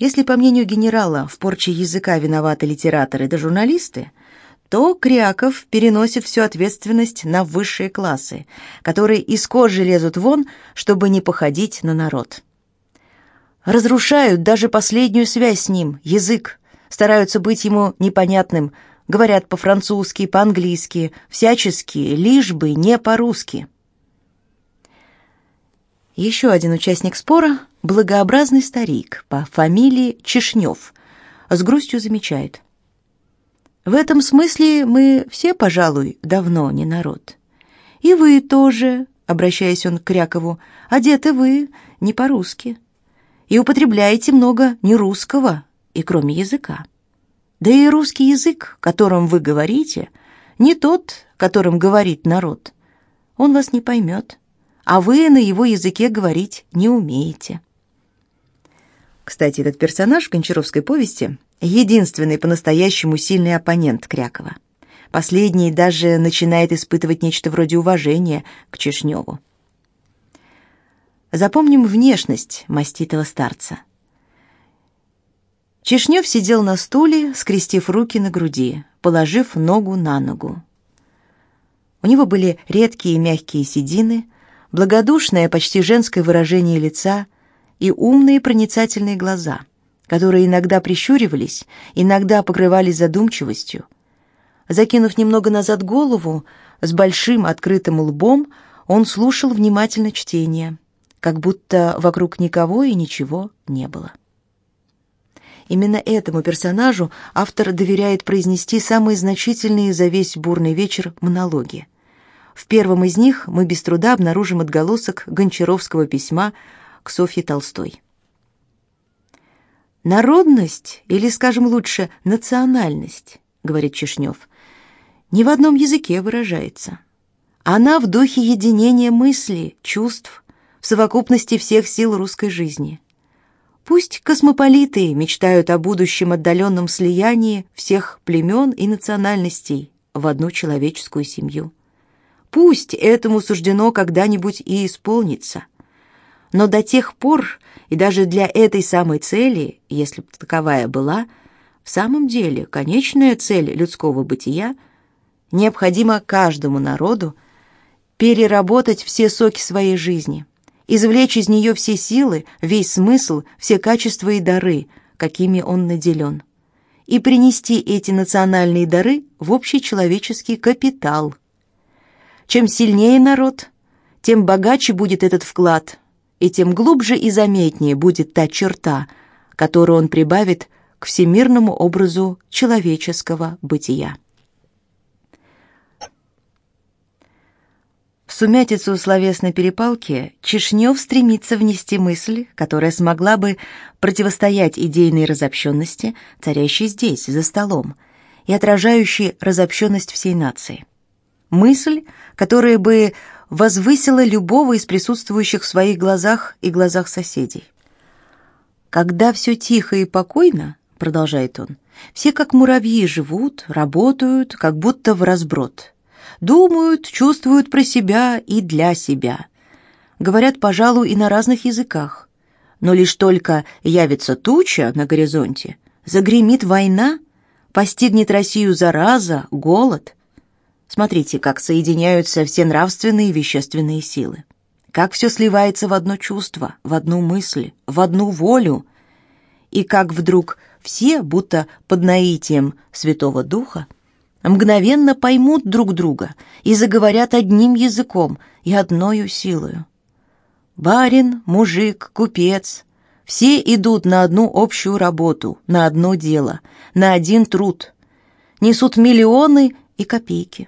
Если, по мнению генерала, в порче языка виноваты литераторы да журналисты, то Кряков переносит всю ответственность на высшие классы, которые из кожи лезут вон, чтобы не походить на народ. Разрушают даже последнюю связь с ним, язык, стараются быть ему непонятным, говорят по-французски, по-английски, всячески, лишь бы не по-русски. Еще один участник спора – благообразный старик по фамилии Чешнев, с грустью замечает – в этом смысле мы все, пожалуй, давно не народ. И вы тоже, обращаясь он к Крякову, одеты вы не по-русски. И употребляете много нерусского, и кроме языка. Да и русский язык, которым вы говорите, не тот, которым говорит народ. Он вас не поймет, а вы на его языке говорить не умеете. Кстати, этот персонаж в Гончаровской повести единственный по-настоящему сильный оппонент Крякова. Последний даже начинает испытывать нечто вроде уважения к Чешневу. Запомним внешность маститого старца. Чешнев сидел на стуле, скрестив руки на груди, положив ногу на ногу. У него были редкие мягкие седины, благодушное, почти женское выражение лица и умные проницательные глаза — которые иногда прищуривались, иногда покрывались задумчивостью. Закинув немного назад голову, с большим открытым лбом, он слушал внимательно чтение, как будто вокруг никого и ничего не было. Именно этому персонажу автор доверяет произнести самые значительные за весь бурный вечер монологи. В первом из них мы без труда обнаружим отголосок гончаровского письма к Софье Толстой. Народность, или, скажем лучше, национальность, говорит Чешнев, не в одном языке выражается. Она в духе единения мысли, чувств, в совокупности всех сил русской жизни. Пусть космополиты мечтают о будущем отдаленном слиянии всех племен и национальностей в одну человеческую семью. Пусть этому суждено когда-нибудь и исполниться. Но до тех пор и даже для этой самой цели, если бы таковая была, в самом деле конечная цель людского бытия, необходимо каждому народу переработать все соки своей жизни, извлечь из нее все силы, весь смысл, все качества и дары, какими он наделен, и принести эти национальные дары в общий человеческий капитал. Чем сильнее народ, тем богаче будет этот вклад, и тем глубже и заметнее будет та черта, которую он прибавит к всемирному образу человеческого бытия. В сумятицу словесной перепалки Чешнев стремится внести мысль, которая смогла бы противостоять идейной разобщенности, царящей здесь, за столом, и отражающей разобщенность всей нации. Мысль, которая бы возвысила любого из присутствующих в своих глазах и глазах соседей. «Когда все тихо и покойно, — продолжает он, — все как муравьи живут, работают, как будто в разброд. Думают, чувствуют про себя и для себя. Говорят, пожалуй, и на разных языках. Но лишь только явится туча на горизонте, загремит война, постигнет Россию зараза, голод — Смотрите, как соединяются все нравственные и вещественные силы. Как все сливается в одно чувство, в одну мысль, в одну волю. И как вдруг все, будто под наитием Святого Духа, мгновенно поймут друг друга и заговорят одним языком и одною силою. Барин, мужик, купец — все идут на одну общую работу, на одно дело, на один труд. Несут миллионы и копейки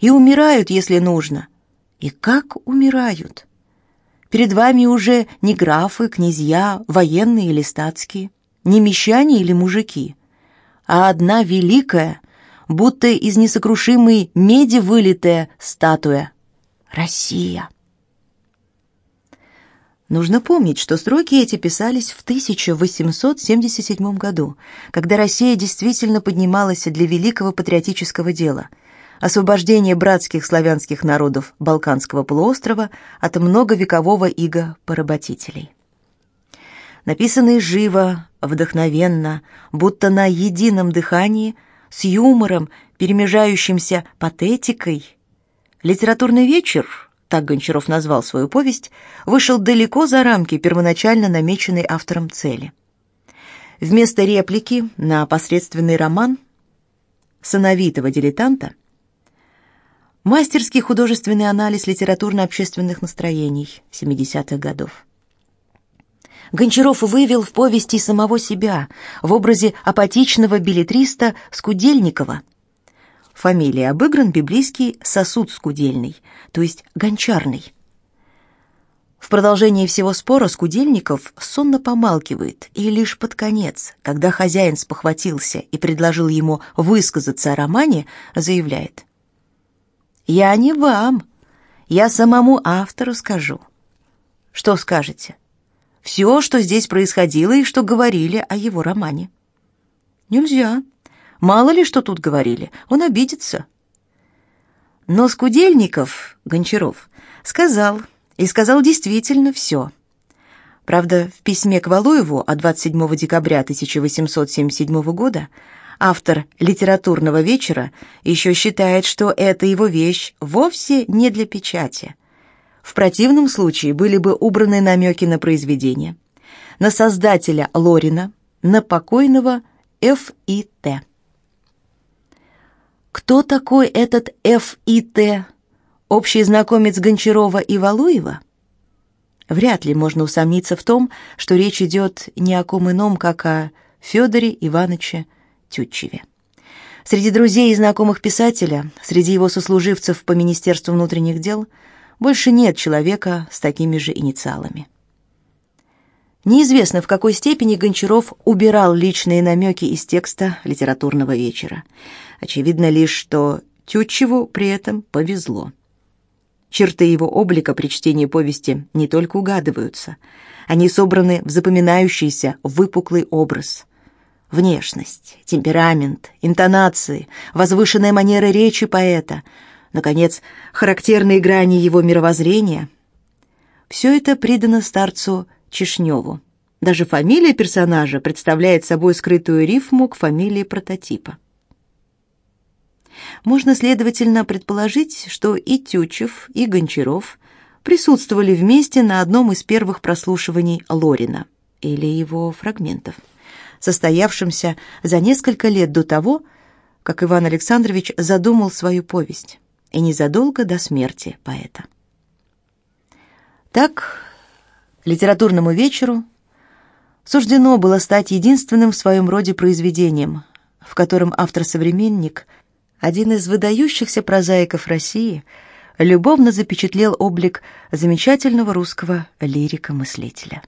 и умирают, если нужно. И как умирают? Перед вами уже не графы, князья, военные или статские, не мещане или мужики, а одна великая, будто из несокрушимой меди вылитая статуя — Россия. Нужно помнить, что строки эти писались в 1877 году, когда Россия действительно поднималась для великого патриотического дела — освобождение братских славянских народов Балканского полуострова от многовекового ига поработителей. написанные живо, вдохновенно, будто на едином дыхании, с юмором, перемежающимся патетикой. Литературный вечер, так Гончаров назвал свою повесть, вышел далеко за рамки первоначально намеченной автором цели. Вместо реплики на посредственный роман сыновитого дилетанта мастерский художественный анализ литературно-общественных настроений 70-х годов. Гончаров вывел в повести самого себя в образе апатичного билетриста Скудельникова. Фамилия обыгран библейский сосуд скудельный, то есть гончарный. В продолжении всего спора Скудельников сонно помалкивает, и лишь под конец, когда хозяин спохватился и предложил ему высказаться о романе, заявляет «Я не вам, я самому автору скажу». «Что скажете?» все, что здесь происходило и что говорили о его романе. Нельзя. Мало ли что тут говорили, он обидится. Но Скудельников, Гончаров, сказал, и сказал действительно все. Правда, в письме к Валуеву от 27 декабря 1877 года автор литературного вечера еще считает, что эта его вещь вовсе не для печати, в противном случае были бы убраны намеки на произведение, на создателя Лорина, на покойного Ф.И.Т. Кто такой этот Ф.И.Т., общий знакомец Гончарова и Валуева? Вряд ли можно усомниться в том, что речь идет не о ком ином, как о Федоре Ивановиче Тютчеве. Среди друзей и знакомых писателя, среди его сослуживцев по Министерству внутренних дел – больше нет человека с такими же инициалами. Неизвестно, в какой степени Гончаров убирал личные намеки из текста литературного вечера. Очевидно лишь, что Тютчеву при этом повезло. Черты его облика при чтении повести не только угадываются, они собраны в запоминающийся выпуклый образ. Внешность, темперамент, интонации, возвышенная манера речи поэта — наконец, характерные грани его мировоззрения. Все это придано старцу Чешневу. Даже фамилия персонажа представляет собой скрытую рифму к фамилии прототипа. Можно, следовательно, предположить, что и Тютчев, и Гончаров присутствовали вместе на одном из первых прослушиваний Лорина или его фрагментов, состоявшемся за несколько лет до того, как Иван Александрович задумал свою повесть и незадолго до смерти поэта. Так, литературному вечеру суждено было стать единственным в своем роде произведением, в котором автор-современник, один из выдающихся прозаиков России, любовно запечатлел облик замечательного русского лирика-мыслителя.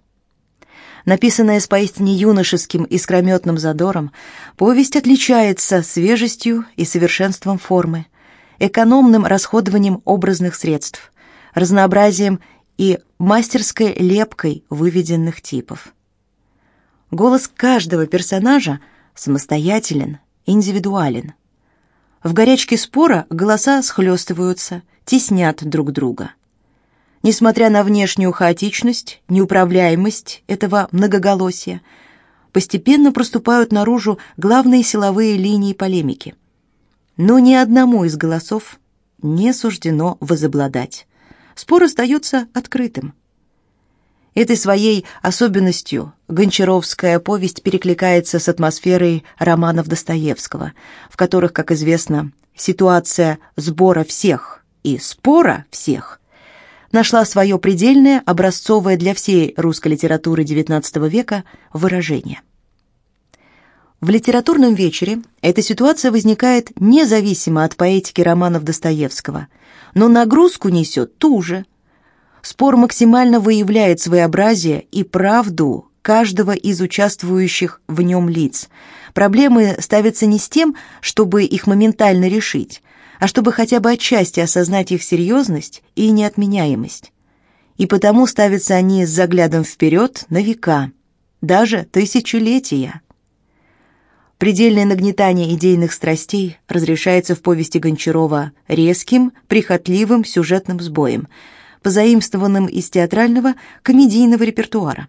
Написанная с поистине юношеским искрометным задором, повесть отличается свежестью и совершенством формы, экономным расходованием образных средств, разнообразием и мастерской лепкой выведенных типов. Голос каждого персонажа самостоятелен, индивидуален. В горячке спора голоса схлестываются, теснят друг друга. Несмотря на внешнюю хаотичность, неуправляемость этого многоголосия, постепенно проступают наружу главные силовые линии полемики – но ни одному из голосов не суждено возобладать. Спор остается открытым. Этой своей особенностью Гончаровская повесть перекликается с атмосферой романов Достоевского, в которых, как известно, ситуация сбора всех и спора всех нашла свое предельное, образцовое для всей русской литературы XIX века выражение – в литературном вечере эта ситуация возникает независимо от поэтики романов Достоевского, но нагрузку несет ту же. Спор максимально выявляет своеобразие и правду каждого из участвующих в нем лиц. Проблемы ставятся не с тем, чтобы их моментально решить, а чтобы хотя бы отчасти осознать их серьезность и неотменяемость. И потому ставятся они с заглядом вперед на века, даже тысячелетия. Предельное нагнетание идейных страстей разрешается в повести Гончарова резким, прихотливым сюжетным сбоем, позаимствованным из театрального комедийного репертуара.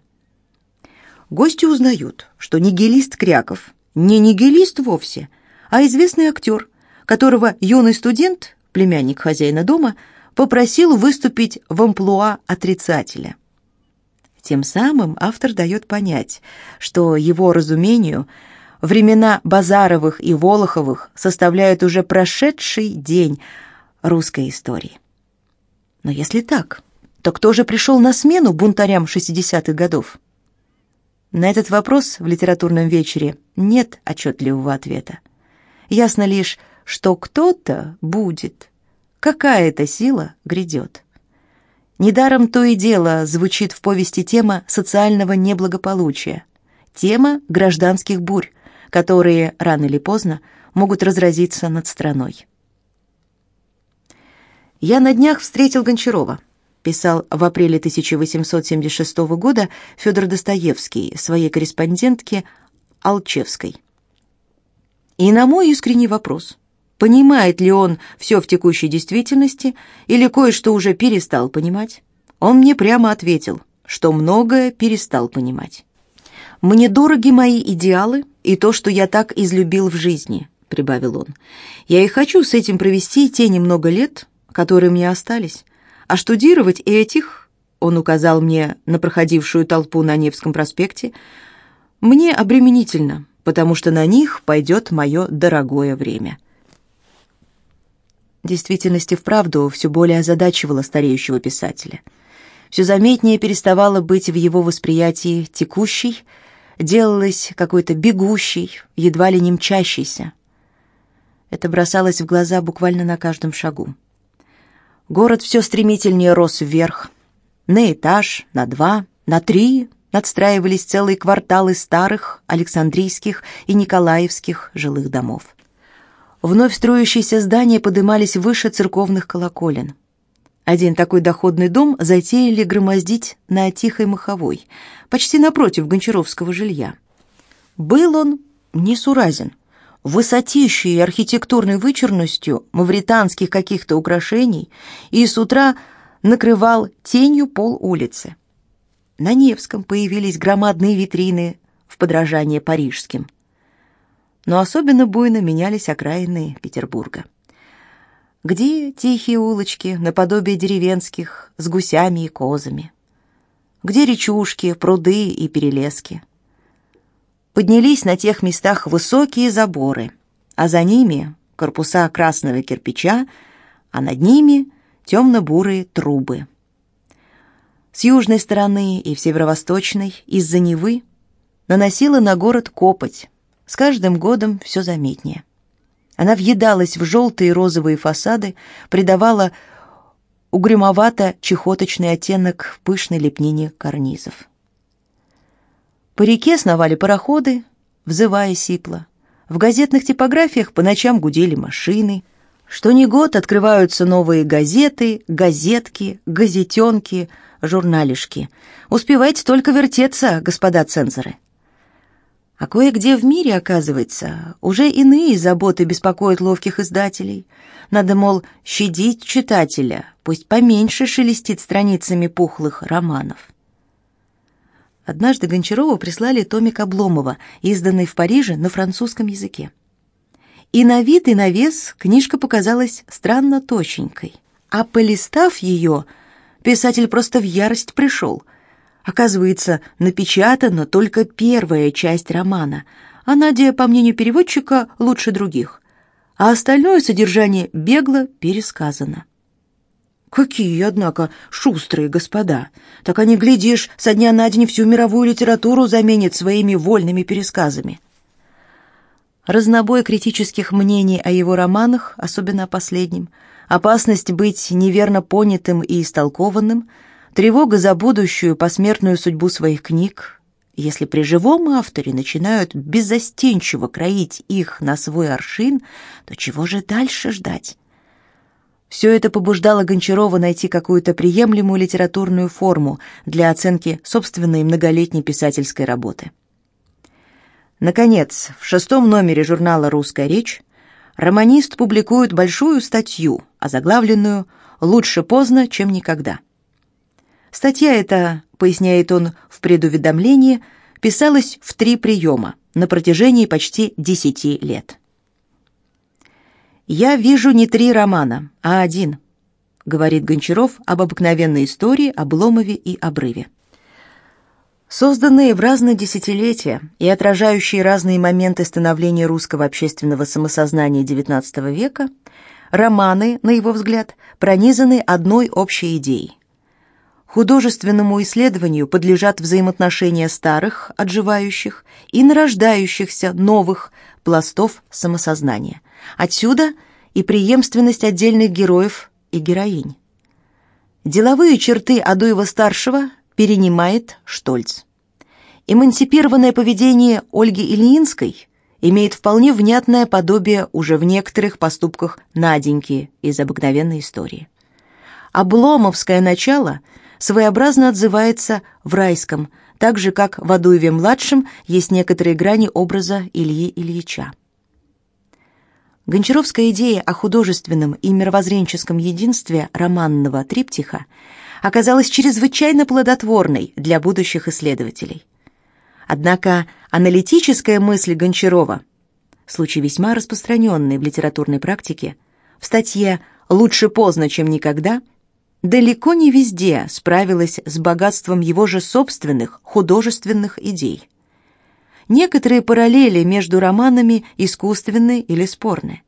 Гости узнают, что нигилист Кряков не нигилист вовсе, а известный актер, которого юный студент, племянник хозяина дома, попросил выступить в амплуа отрицателя. Тем самым автор дает понять, что его разумению времена Базаровых и Волоховых составляют уже прошедший день русской истории. Но если так, то кто же пришел на смену бунтарям 60-х годов? На этот вопрос в литературном вечере нет отчетливого ответа. Ясно лишь, что кто-то будет, какая-то сила грядет. Недаром то и дело звучит в повести тема социального неблагополучия, тема гражданских бурь, которые рано или поздно могут разразиться над страной. Я на днях встретил Гончарова, писал в апреле 1876 года Федор Достоевский своей корреспондентке Алчевской. И на мой искренний вопрос, понимает ли он все в текущей действительности или кое-что уже перестал понимать, он мне прямо ответил, что многое перестал понимать. «Мне дороги мои идеалы и то, что я так излюбил в жизни», — прибавил он. «Я и хочу с этим провести те немного лет, которые мне остались. А штудировать этих, он указал мне на проходившую толпу на Невском проспекте, мне обременительно, потому что на них пойдет мое дорогое время. Действительности вправду все более озадачивало стареющего писателя. Все заметнее переставало быть в его восприятии текущей, делалось какой-то бегущей, едва ли не мчащейся. Это бросалось в глаза буквально на каждом шагу. Город все стремительнее рос вверх. На этаж, на два, на три надстраивались целые кварталы старых Александрийских и Николаевских жилых домов. Вновь строящиеся здания подымались выше церковных колоколен. Один такой доходный дом затеяли громоздить на Тихой Маховой, почти напротив гончаровского жилья. Был он несуразен — высотищей архитектурной вычурностью мавританских каких-то украшений и с утра накрывал тенью пол улицы. На Невском появились громадные витрины в подражание парижским. Но особенно буйно менялись окраины Петербурга. Где тихие улочки, наподобие деревенских, с гусями и козами? Где речушки, пруды и перелески? поднялись на тех местах высокие заборы, а за ними корпуса красного кирпича, а над ними темно-бурые трубы. С южной стороны и в северо-восточной из-за Невы наносила на город копоть, с каждым годом все заметнее. Она въедалась в желтые и розовые фасады, придавала угрюмовато-чехоточный оттенок пышной лепнине карнизов. По реке сновали пароходы, взывая сипло. В газетных типографиях по ночам гудели машины. Что ни год открываются новые газеты, газетки, газетенки, журналишки. Успевайте только вертеться, господа цензоры. А кое-где в мире, оказывается, уже иные заботы беспокоят ловких издателей. Надо, мол, щадить читателя, пусть поменьше шелестит страницами пухлых романов. Однажды Гончарову прислали томик Обломова, изданный в Париже на французском языке. И на вид, и на вес книжка показалась странно точенькой. А полистав ее, писатель просто в ярость пришел. Оказывается, напечатана только первая часть романа, а Надя, по мнению переводчика, лучше других. А остальное содержание бегло пересказано. Какие, однако, шустрые господа. Так они, глядишь, со дня на день всю мировую литературу заменят своими вольными пересказами. Разнобой критических мнений о его романах, особенно о последнем, опасность быть неверно понятым и истолкованным, тревога за будущую посмертную судьбу своих книг, если при живом авторе начинают беззастенчиво кроить их на свой аршин, то чего же дальше ждать? Все это побуждало Гончарова найти какую-то приемлемую литературную форму для оценки собственной многолетней писательской работы. Наконец, в шестом номере журнала «Русская речь» романист публикует большую статью, озаглавленную «Лучше поздно, чем никогда». Статья эта, поясняет он в предуведомлении, писалось в три приема на протяжении почти десяти лет. «Я вижу не три романа, а один», — говорит Гончаров об обыкновенной истории, Обломове и Обрыве. Созданные в разные десятилетия и отражающие разные моменты становления русского общественного самосознания XIX века, романы, на его взгляд, пронизаны одной общей идеей. Художественному исследованию подлежат взаимоотношения старых, отживающих и нарождающихся новых пластов самосознания. Отсюда и преемственность отдельных героев и героинь. Деловые черты Адуева-старшего перенимает Штольц. Эмансипированное поведение Ольги Ильинской имеет вполне внятное подобие уже в некоторых поступках Наденьки из обыкновенной истории. Обломовское начало своеобразно отзывается в райском, так же, как в Адуеве-младшем есть некоторые грани образа Ильи Ильича. Гончаровская идея о художественном и мировоззренческом единстве романного триптиха оказалась чрезвычайно плодотворной для будущих исследователей. Однако аналитическая мысль Гончарова, случай весьма распространенный в литературной практике, в статье «Лучше поздно, чем никогда», далеко не везде справилась с богатством его же собственных художественных идей. Некоторые параллели между романами искусственны или спорны.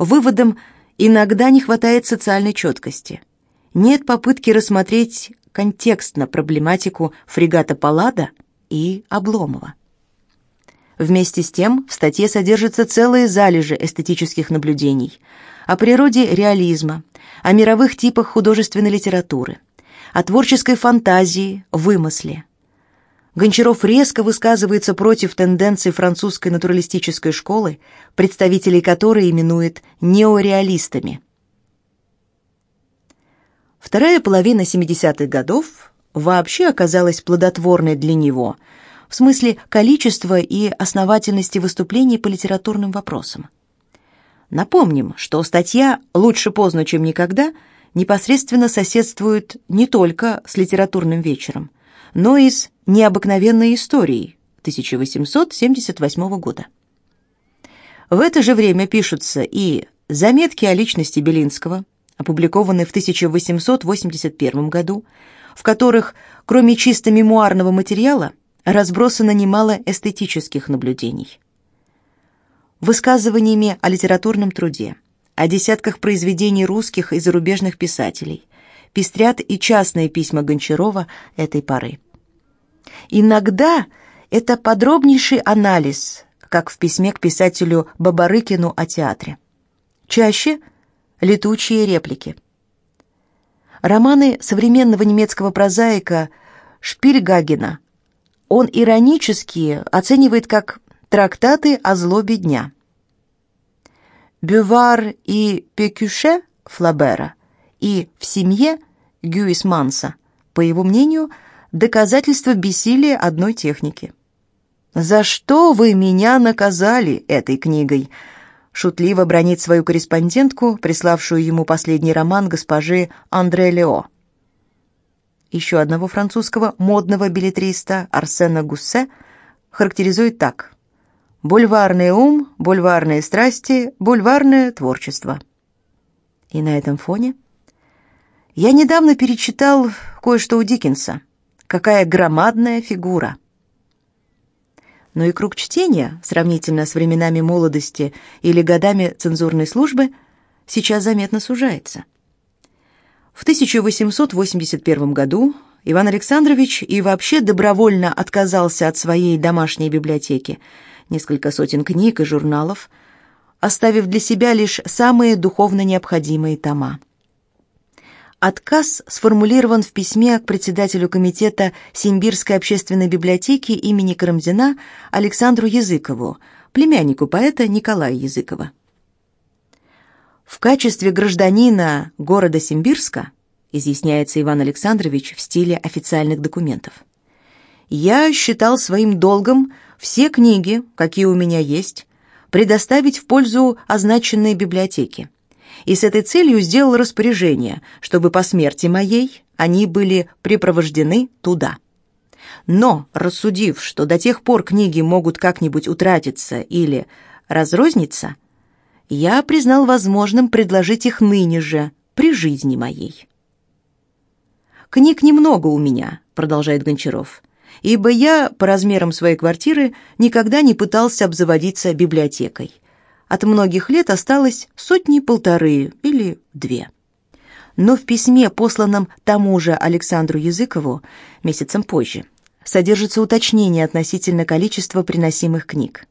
Выводом иногда не хватает социальной четкости – нет попытки рассмотреть контекстно проблематику фрегата Паллада и Обломова. Вместе с тем в статье содержатся целые залежи эстетических наблюдений о природе реализма, о мировых типах художественной литературы, о творческой фантазии, вымысле. Гончаров резко высказывается против тенденций французской натуралистической школы, представителей которой именует неореалистами – Вторая половина 70-х годов вообще оказалась плодотворной для него в смысле количества и основательности выступлений по литературным вопросам. Напомним, что статья «Лучше поздно, чем никогда» непосредственно соседствует не только с литературным вечером, но и с необыкновенной историей 1878 года. В это же время пишутся и заметки о личности Белинского, опубликованы в 1881 году, в которых, кроме чисто мемуарного материала, разбросано немало эстетических наблюдений. Высказываниями о литературном труде, о десятках произведений русских и зарубежных писателей, пестрят и частные письма Гончарова этой поры. Иногда это подробнейший анализ, как в письме к писателю Бабарыкину о театре. Чаще – летучие реплики. Романы современного немецкого прозаика Шпильгагена он иронически оценивает как трактаты о злобе дня. Бювар и Пекюше Флабера и «В семье» Гюисманса, по его мнению, доказательство бессилия одной техники. «За что вы меня наказали этой книгой?» шутливо бронит свою корреспондентку, приславшую ему последний роман госпожи Андре Лео. Еще одного французского модного билетриста Арсена Гуссе характеризует так. «Бульварный ум, бульварные страсти, бульварное творчество». И на этом фоне я недавно перечитал кое-что у Диккенса. Какая громадная фигура! но и круг чтения, сравнительно с временами молодости или годами цензурной службы, сейчас заметно сужается. В 1881 году Иван Александрович и вообще добровольно отказался от своей домашней библиотеки, несколько сотен книг и журналов, оставив для себя лишь самые духовно необходимые тома. Отказ сформулирован в письме к председателю комитета Симбирской общественной библиотеки имени Карамзина Александру Языкову, племяннику поэта Николая Языкова. В качестве гражданина города Симбирска, изъясняется Иван Александрович в стиле официальных документов, я считал своим долгом все книги, какие у меня есть, предоставить в пользу означенной библиотеки и с этой целью сделал распоряжение, чтобы по смерти моей они были припровождены туда. Но, рассудив, что до тех пор книги могут как-нибудь утратиться или разрозниться, я признал возможным предложить их ныне же, при жизни моей. «Книг немного у меня», — продолжает Гончаров, «ибо я, по размерам своей квартиры, никогда не пытался обзаводиться библиотекой. От многих лет осталось сотни-полторы или две». Но в письме, посланном тому же Александру Языкову месяцем позже, содержится уточнение относительно количества приносимых книг.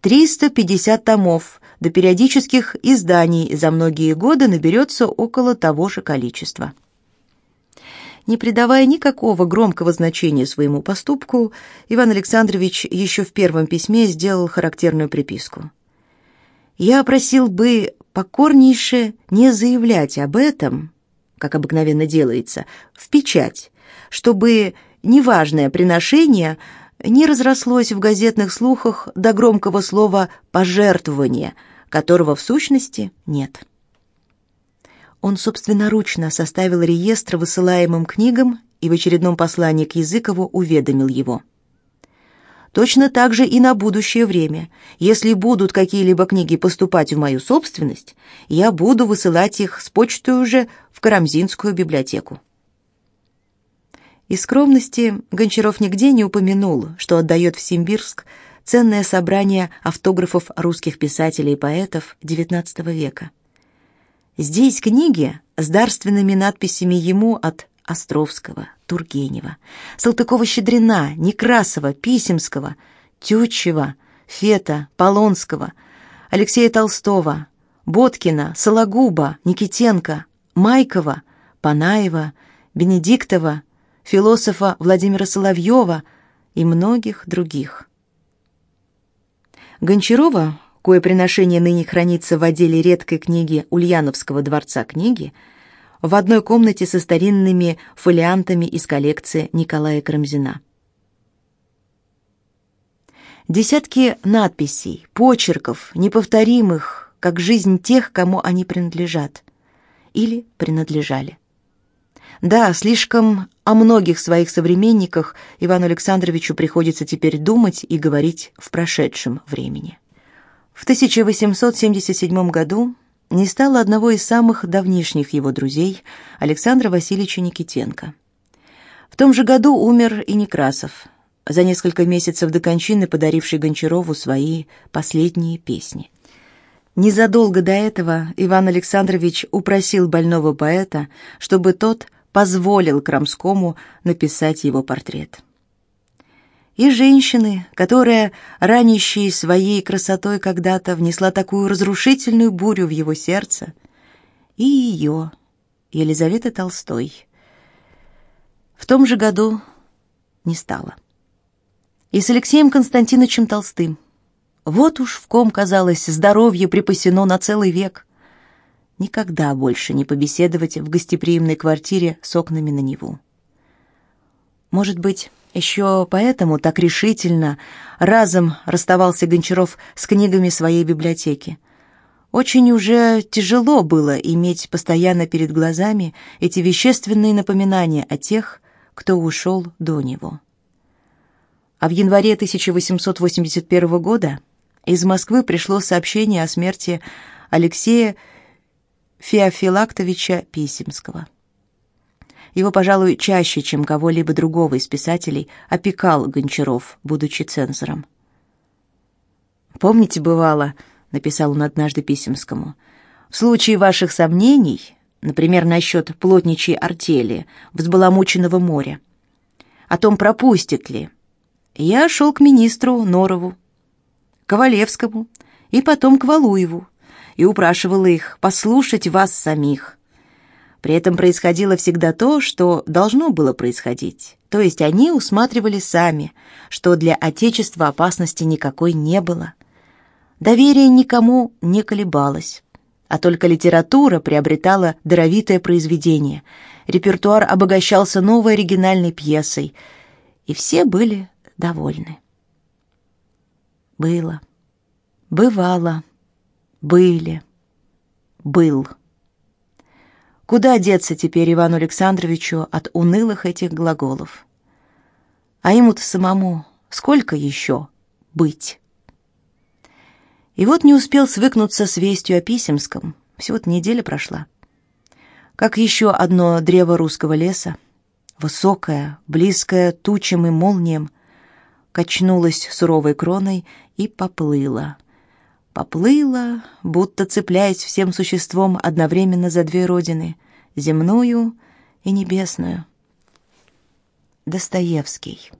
350 томов, до периодических изданий за многие годы наберется около того же количества. Не придавая никакого громкого значения своему поступку, Иван Александрович еще в первом письме сделал характерную приписку. «Я просил бы покорнейше не заявлять об этом, как обыкновенно делается, в печать, чтобы неважное приношение не разрослось в газетных слухах до громкого слова «пожертвование», которого в сущности нет. Он собственноручно составил реестр высылаемым книгам и в очередном послании к Языкову уведомил его. Точно так же и на будущее время. Если будут какие-либо книги поступать в мою собственность, я буду высылать их с почтой уже в Карамзинскую библиотеку. Из скромности Гончаров нигде не упомянул, что отдает в Симбирск ценное собрание автографов русских писателей и поэтов XIX века. Здесь книги с дарственными надписями ему от Островского, Тургенева, Салтыкова-Щедрина, Некрасова, Писемского, Тютчева, Фета, Полонского, Алексея Толстого, Боткина, Сологуба, Никитенко, Майкова, Панаева, Бенедиктова, философа Владимира Соловьева и многих других. Гончарова, кое приношение ныне хранится в отделе редкой книги Ульяновского дворца книги, в одной комнате со старинными фолиантами из коллекции Николая Карамзина. Десятки надписей, почерков, неповторимых, как жизнь тех, кому они принадлежат или принадлежали. Да, слишком о многих своих современниках Ивану Александровичу приходится теперь думать и говорить в прошедшем времени. В 1877 году не стало одного из самых давнишних его друзей, Александра Васильевича Никитенко. В том же году умер и Некрасов, за несколько месяцев до кончины подаривший Гончарову свои последние песни. Незадолго до этого Иван Александрович упросил больного поэта, чтобы тот позволил Крамскому написать его портрет. И женщины, которая, ранящей своей красотой когда-то, внесла такую разрушительную бурю в его сердце, и ее, Елизавета Толстой, в том же году не стало. И с Алексеем Константиновичем Толстым. Вот уж в ком, казалось, здоровье припасено на целый век — никогда больше не побеседовать в гостеприимной квартире с окнами на Неву. Может быть, еще поэтому так решительно разом расставался Гончаров с книгами своей библиотеки. Очень уже тяжело было иметь постоянно перед глазами эти вещественные напоминания о тех, кто ушел до него. А в январе 1881 года из Москвы пришло сообщение о смерти Алексея Феофилактовича Писемского. Его, пожалуй, чаще, чем кого-либо другого из писателей, опекал Гончаров, будучи цензором. «Помните, бывало, — написал он однажды Писемскому, — в случае ваших сомнений, например, насчет плотничьей артели, взбаламученного моря, о том, пропустит ли, я шел к министру Норову, Ковалевскому и потом к Валуеву, и упрашивала их послушать вас самих. При этом происходило всегда то, что должно было происходить. То есть они усматривали сами, что для Отечества опасности никакой не было. Доверие никому не колебалось, а только литература приобретала даровитое произведение, репертуар обогащался новой оригинальной пьесой, и все были довольны. Было, бывало были, был. Куда деться теперь Ивану Александровичу от унылых этих глаголов? А ему-то самому сколько еще быть? И вот не успел свыкнуться с вестью о Писемском. Всего-то неделя прошла. Как еще одно древо русского леса, высокое, близкое тучам и молниям, качнулось суровой кроной и поплыло. Поплыло, будто цепляясь всем существом одновременно за две родины — земную и небесную. Достоевский